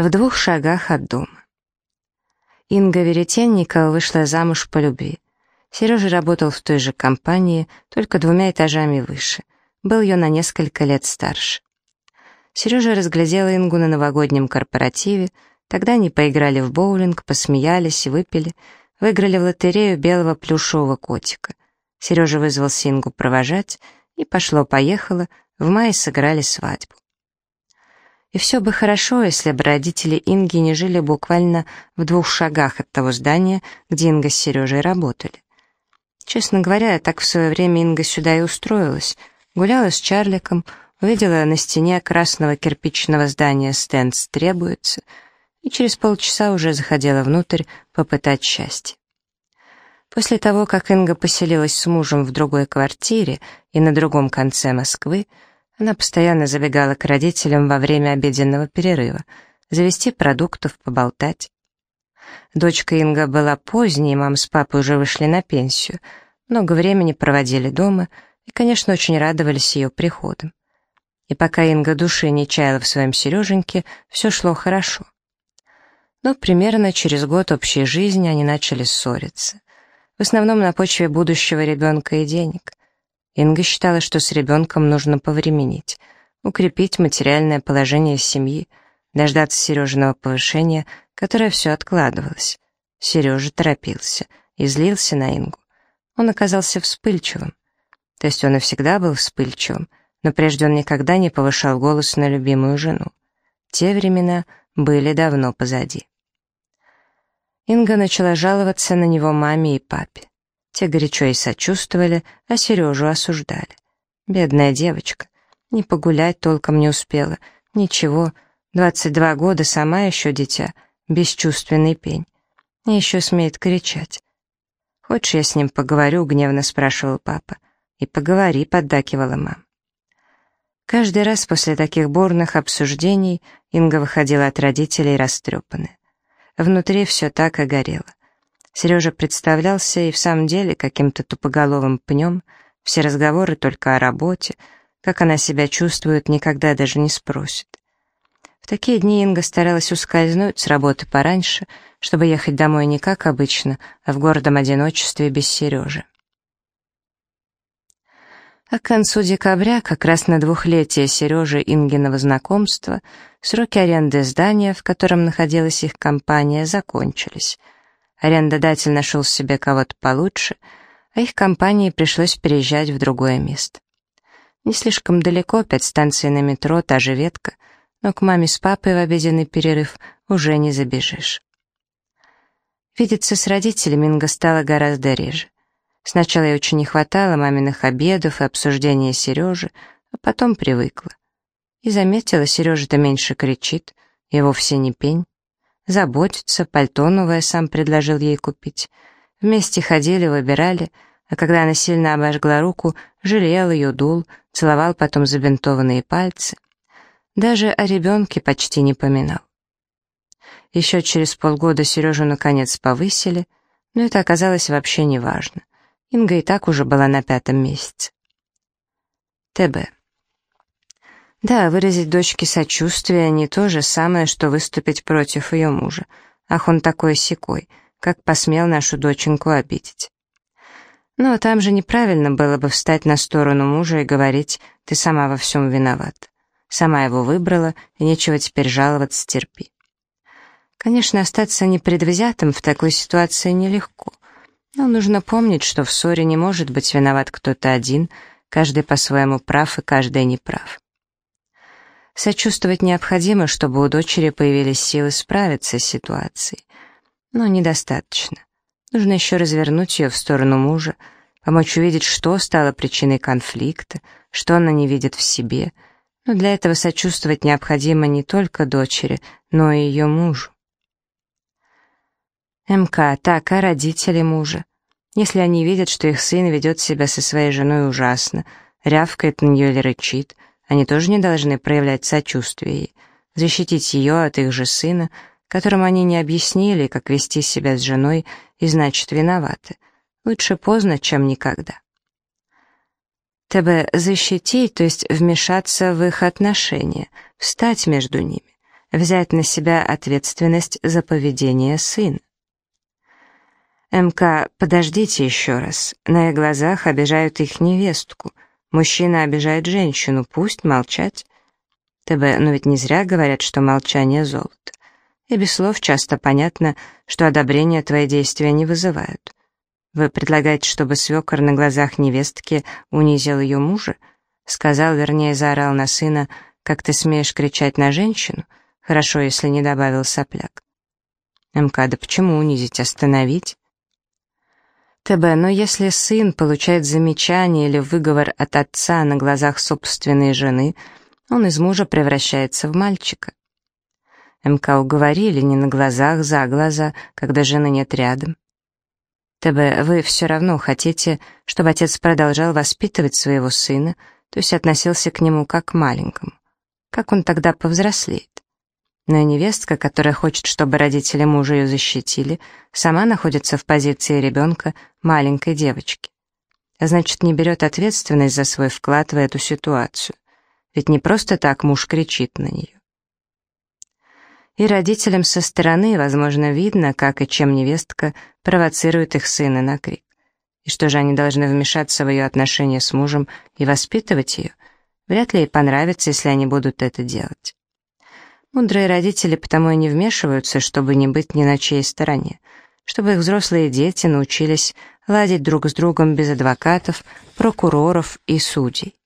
в двух шагах от дома. Инга Веретенникова вышла замуж по любви. Сережа работал в той же компании, только двумя этажами выше. Был ее на несколько лет старше. Сережа разглядел Ингу на новогоднем корпоративе, тогда они поиграли в боулинг, посмеялись, выпили, выиграли в лотерею белого плюшевого котика. Сережа вызвался Ингу провожать, и пошло-поехало, в мае сыграли свадьбу. И все бы хорошо, если бы родители Инги не жили буквально в двух шагах от того здания, где Инга с Сережей работали. Честно говоря, так в свое время Инга сюда и устроилась. Гуляла с Чарликом, увидела на стене красного кирпичного здания «Стендс требуется», и через полчаса уже заходила внутрь попытать счастье. После того, как Инга поселилась с мужем в другой квартире и на другом конце Москвы, она постоянно забегала к родителям во время обеденного перерыва, завести продуктов, поболтать. Дочка Инга была поздней, мама с папой уже вышли на пенсию, много времени проводили дома и, конечно, очень радовались ее приходом. И пока Инга души не чаяла в своем Сереженьке, все шло хорошо. Но примерно через год общей жизни они начали ссориться. В основном на почве будущего ребенка и денег. Инга считала, что с ребенком нужно повременить, укрепить материальное положение семьи, дождаться Сережиного повышения, которое все откладывалось. Сережа торопился и злился на Ингу. Он оказался вспыльчивым. То есть он и всегда был вспыльчивым, но прежде он никогда не повышал голос на любимую жену. Те времена были давно позади. Инга начала жаловаться на него маме и папе. Те горячо и сочувствовали, а Сережу осуждали. Бедная девочка. Не погулять толком не успела. Ничего. Двадцать два года, сама еще дитя. Бесчувственный пень. И еще смеет кричать. «Хочешь, я с ним поговорю?» — гневно спрашивал папа. «И поговори», — поддакивала мама. Каждый раз после таких бурных обсуждений Инга выходила от родителей растрепанная. Внутри все так и горело. Сережа представлялся и в самом деле каким-то тупоголовым пнем, все разговоры только о работе, как она себя чувствует, никогда даже не спросит. В такие дни Инга старалась ускользнуть с работы пораньше, чтобы ехать домой не как обычно, а в гордом одиночестве без Сережи. А к концу декабря, как раз на двухлетие Сережи Ингиного знакомства, сроки аренды здания, в котором находилась их компания, закончились — Арендодатель нашел себе кого-то получше, а их компании пришлось переезжать в другое место. Не слишком далеко, пять станций на метро, та же ветка, но к маме с папой в обеденный перерыв уже не забежишь. Видеться с родителями Инга стала гораздо реже. Сначала ей очень не хватало маминых обедов и обсуждения Сережи, а потом привыкла. И заметила, Сережа-то меньше кричит, и вовсе не пень. Заботиться, пальто новое сам предложил ей купить. Вместе ходили, выбирали, а когда она сильно обожгла руку, жалел ее, дул, целовал потом забинтованные пальцы. Даже о ребенке почти не поминал. Еще через полгода Сережу наконец повысили, но это оказалось вообще неважно. Инга и так уже была на пятом месяце. ТБ. Да, выразить дочке сочувствие не то же самое, что выступить против ее мужа. Ах, он такой секой, как посмел нашу доченьку обидеть. Но там же неправильно было бы встать на сторону мужа и говорить «ты сама во всем виновата». Сама его выбрала, и нечего теперь жаловаться, терпи. Конечно, остаться непредвзятым в такой ситуации нелегко. Но нужно помнить, что в ссоре не может быть виноват кто-то один, каждый по-своему прав и каждый неправ. Сочувствовать необходимо, чтобы у дочери появились силы справиться с ситуацией. Но недостаточно. Нужно еще развернуть ее в сторону мужа, помочь увидеть, что стало причиной конфликта, что она не видит в себе. Но для этого сочувствовать необходимо не только дочери, но и ее мужу. МК, так, а родители мужа? Если они видят, что их сын ведет себя со своей женой ужасно, рявкает на нее или рычит — они тоже не должны проявлять сочувствие защитить ее от их же сына, которому они не объяснили, как вести себя с женой, и значит виноваты. Лучше поздно, чем никогда. ТБ защитить, то есть вмешаться в их отношения, встать между ними, взять на себя ответственность за поведение сына. МК, подождите еще раз. На их глазах обижают их невестку. Мужчина обижает женщину, пусть молчать. ТБ, но ведь не зря говорят, что молчание — золото. И без слов часто понятно, что одобрение твои действия не вызывают. Вы предлагаете, чтобы свекор на глазах невестки унизил ее мужа? Сказал, вернее, заорал на сына, как ты смеешь кричать на женщину? Хорошо, если не добавил сопляк. МК, да почему унизить, остановить? ТБ, но если сын получает замечание или выговор от отца на глазах собственной жены, он из мужа превращается в мальчика. МК уговорили не на глазах, за глаза, когда жены нет рядом. ТБ, вы все равно хотите, чтобы отец продолжал воспитывать своего сына, то есть относился к нему как к маленькому. Как он тогда повзрослеет? Но и невестка, которая хочет, чтобы родители мужа ее защитили, сама находится в позиции ребенка, маленькой девочки. Значит, не берет ответственность за свой вклад в эту ситуацию. Ведь не просто так муж кричит на нее. И родителям со стороны, возможно, видно, как и чем невестка провоцирует их сына на крик. И что же они должны вмешаться в ее отношения с мужем и воспитывать ее? Вряд ли ей понравится, если они будут это делать. Мудрые родители потому и не вмешиваются, чтобы не быть ни на чьей стороне, чтобы их взрослые дети научились ладить друг с другом без адвокатов, прокуроров и судей.